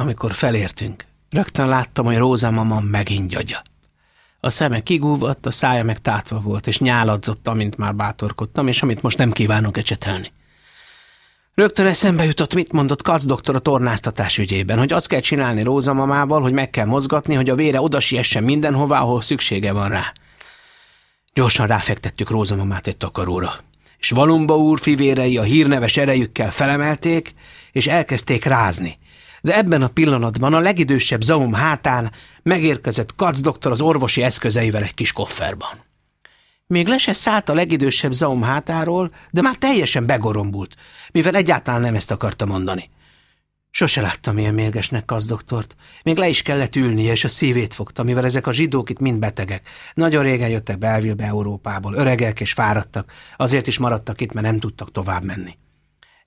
Amikor felértünk, rögtön láttam, hogy Róza mama megint gyagya. A szeme kigúvadt, a szája meg tátva volt, és nyáladzott, amint már bátorkodtam, és amit most nem kívánok ecsetelni. Rögtön eszembe jutott, mit mondott Kac doktor a tornáztatás ügyében, hogy azt kell csinálni Róza mamával, hogy meg kell mozgatni, hogy a vére odasiessen mindenhová, ahol szüksége van rá. Gyorsan ráfektettük Róza mamát egy takaróra, és Valumba úr fivérei a hírneves erejükkel felemelték, és elkezdték rázni. De ebben a pillanatban a legidősebb Zaum hátán megérkezett Kac doktor az orvosi eszközeivel egy kis kofferban. Még le se szállt a legidősebb Zaum hátáról, de már teljesen begorombult, mivel egyáltalán nem ezt akarta mondani. Sose láttam ilyen mérgesnek kazdoktort. Még le is kellett ülnie, és a szívét fogta, mivel ezek a zsidók itt mind betegek. Nagyon régen jöttek Belvilbe Európából, öregek és fáradtak, azért is maradtak itt, mert nem tudtak tovább menni.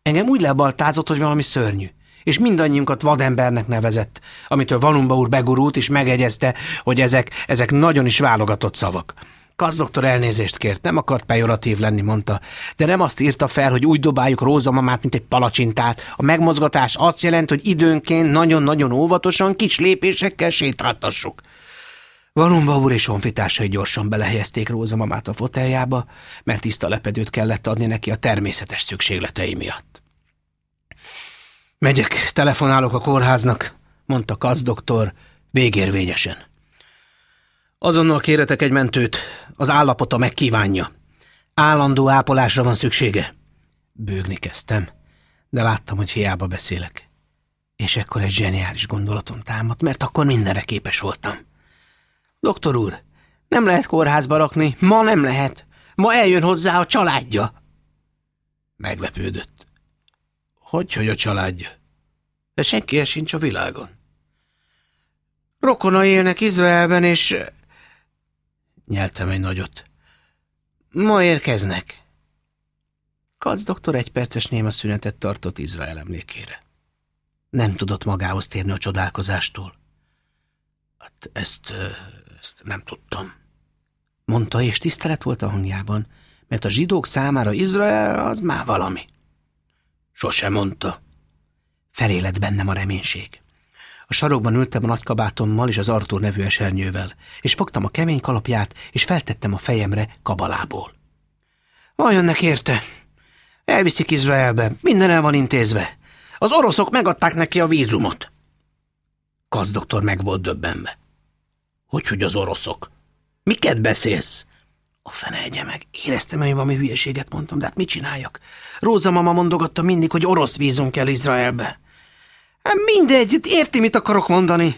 Engem úgy lebaltázott, hogy valami szörnyű, és mindannyiunkat vadembernek nevezett, amitől Valumba úr begurult, és megegyezte, hogy ezek, ezek nagyon is válogatott szavak. Kazdoktor elnézést kért, nem akart pejoratív lenni, mondta, de nem azt írta fel, hogy úgy dobáljuk Rózamamát, mint egy palacsintát. A megmozgatás azt jelent, hogy időnként nagyon-nagyon óvatosan, kis lépésekkel sétáltassuk. Valumba úr és honfitársai gyorsan belehelyezték Rózamamát a foteljába, mert tiszta lepedőt kellett adni neki a természetes szükségletei miatt. Megyek, telefonálok a kórháznak, mondta kazdoktor végérvényesen. Azonnal kéretek egy mentőt, az állapota megkívánja. Állandó ápolásra van szüksége. Bőgni kezdtem, de láttam, hogy hiába beszélek. És ekkor egy zseniális gondolatom támadt, mert akkor mindenre képes voltam. Doktor úr, nem lehet kórházba rakni, ma nem lehet. Ma eljön hozzá a családja. Meglepődött. Hogy, hogy a családja? De senki sincs a világon. Rokona élnek Izraelben, és Nyeltem egy nagyot. Ma érkeznek. Kac doktor egy perces néma szünetet tartott Izrael emlékére. Nem tudott magához térni a csodálkozástól. Hát ezt, ezt nem tudtam. Mondta, és tisztelet volt a hangjában, mert a zsidók számára Izrael az már valami. Sose mondta. Felélet bennem a reménység. A sarokban ültem a nagykabátommal és az Artur nevű esernyővel, és fogtam a kemény kalapját, és feltettem a fejemre kabalából. Vajonnek érte? Elviszik Izraelbe, minden el van intézve. Az oroszok megadták neki a vízumot. Kazdoktor meg volt döbbenve. Hogy, hogy az oroszok? Miket beszélsz? A fene egye meg. Éreztem, hogy valami hülyeséget mondtam, de hát mit csináljak? Róza mama mondogatta mindig, hogy orosz vízum kell Izraelbe. Hát mindegy, érti, mit akarok mondani.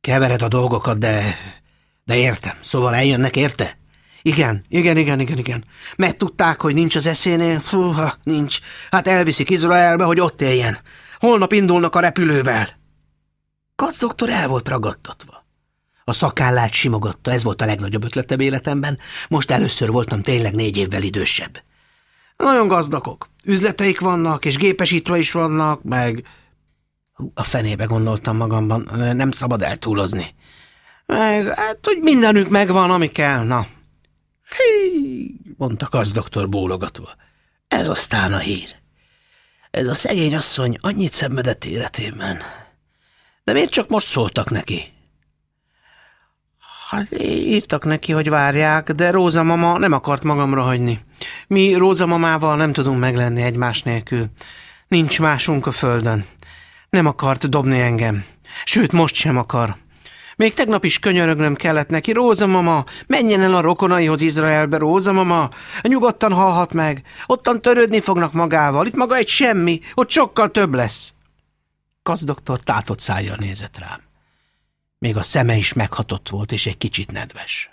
Kevered a dolgokat, de... De értem. Szóval eljönnek, érte? Igen, igen, igen, igen, igen. Megtudták, hogy nincs az eszénél. Fúha, nincs. Hát elviszik Izraelbe, hogy ott éljen. Holnap indulnak a repülővel. Kac doktor el volt ragadtatva. A szakállát simogatta, ez volt a legnagyobb ötletem életemben. Most először voltam tényleg négy évvel idősebb. Nagyon gazdagok. Üzleteik vannak, és gépesítve is vannak, meg a fenébe gondoltam magamban, nem szabad eltúlozni. Meg, hát, hogy mindenük megvan, ami kell, na. Hí, mondta doktor bólogatva. Ez aztán a hír. Ez a szegény asszony annyit szenvedett életében. De miért csak most szóltak neki? Hát írtak neki, hogy várják, de Róza mama nem akart magamra hagyni. Mi Róza mamával nem tudunk meglenni egymás nélkül. Nincs másunk a földön. Nem akart dobni engem. Sőt, most sem akar. Még tegnap is könyörögnöm kellett neki. Róza mama, menjen el a rokonaihoz Izraelbe, Róza mama. Nyugodtan halhat meg. Ottan törődni fognak magával. Itt maga egy semmi. Ott sokkal több lesz. Kac doktor tátott szájjal nézett rám. Még a szeme is meghatott volt, és egy kicsit nedves.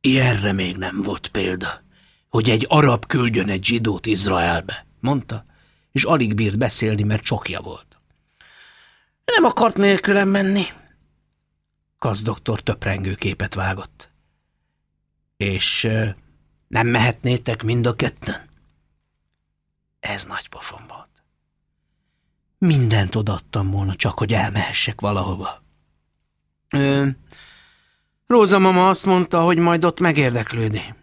Ilyenre még nem volt példa, hogy egy arab küldjön egy zsidót Izraelbe, mondta, és alig bírt beszélni, mert csokja volt. Nem akart nélkülem menni. Kasz doktor töprengő képet vágott. És nem mehetnétek mind a ketten? Ez nagy pofon volt. Mindent odaadtam volna, csak hogy elmehessek valahova. Ö, Róza mama azt mondta, hogy majd ott megérdeklődi.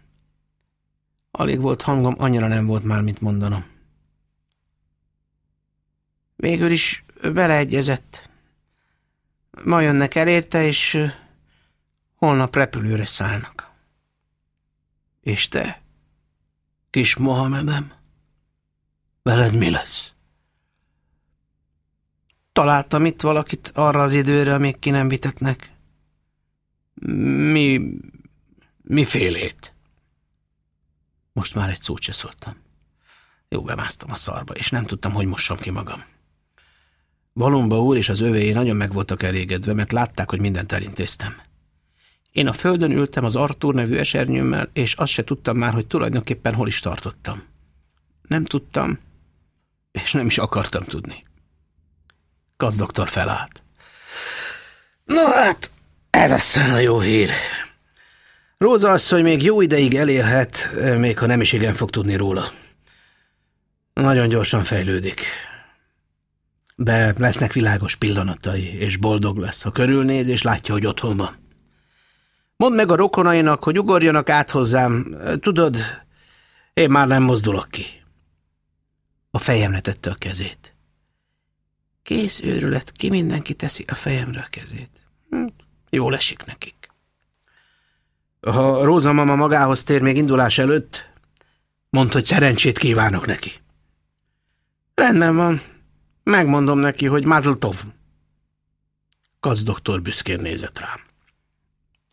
Alig volt hangom, annyira nem volt már, mit mondanom. Végül is beleegyezett. Ma jönnek elérte, és holnap repülőre szállnak. És te, kis Mohamedem, veled mi lesz? Találtam itt valakit arra az időre, amíg ki nem vitetnek. Mi... mifélét? Most már egy szót se szóltam. Jó, bemásztam a szarba, és nem tudtam, hogy mossam ki magam. Valomba úr és az övéi nagyon meg voltak elégedve, mert látták, hogy mindent elintéztem. Én a földön ültem az Artúr nevű esernyőmmel, és azt se tudtam már, hogy tulajdonképpen hol is tartottam. Nem tudtam, és nem is akartam tudni. Gazdoktor felállt. No hát, ez aztán a jó hír. Róza asszony még jó ideig elérhet, még ha nem is igen fog tudni róla. Nagyon gyorsan fejlődik. De lesznek világos pillanatai, és boldog lesz, ha körülnéz, és látja, hogy otthon van. Mondd meg a rokonainak, hogy ugorjanak át hozzám. Tudod, én már nem mozdulok ki. A fejemre tette a kezét. Kész őrület, ki mindenki teszi a fejemre a kezét. Hm, jól esik nekik. Ha Róza mama magához tér még indulás előtt, mondd, hogy szerencsét kívánok neki. Rendben van. Megmondom neki, hogy Mazltov. Kac doktor büszkén nézett rám.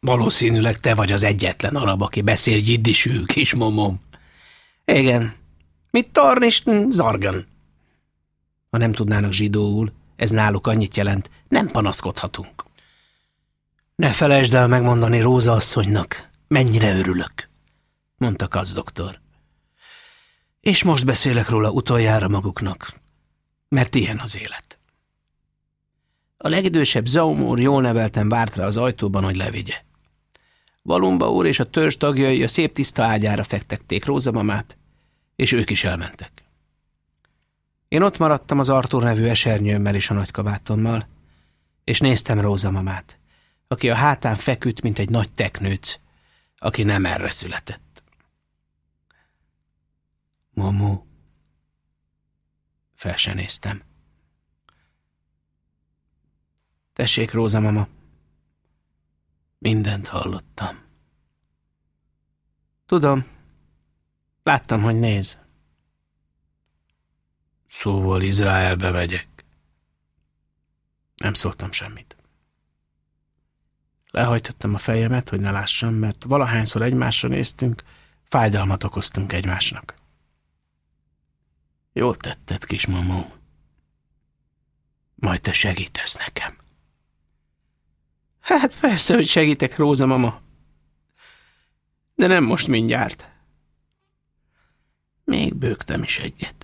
Valószínűleg te vagy az egyetlen arab, aki beszél jiddisű, kis momom. Igen. Mit torn és zargan. Ha nem tudnának zsidóul, ez náluk annyit jelent, nem panaszkodhatunk. Ne felejtsd el megmondani Róza asszonynak, mennyire örülök, mondta Kac doktor. És most beszélek róla utoljára maguknak, mert ilyen az élet. A legidősebb Zaumúr jól nevelten várt rá az ajtóban, hogy levigye. Valumba úr és a törzs tagjai a szép tiszta ágyára fektették Rózamamát, és ők is elmentek. Én ott maradtam az Artur nevű esernyőmmel és a nagykabátommal, és néztem Rózamamát, aki a hátán feküdt, mint egy nagy teknőc, aki nem erre született. Momo. Fel se néztem. Tessék, Róza mama. Mindent hallottam. Tudom. Láttam, hogy néz. Szóval Izraelbe megyek. Nem szóltam semmit. Lehajtottam a fejemet, hogy ne lássam, mert valahányszor egymásra néztünk, fájdalmat okoztunk egymásnak. Jól tetted, kismamó. Majd te segítesz nekem. Hát persze, hogy segítek, Róza mama. De nem most mindjárt. Még bőgtem is egyet.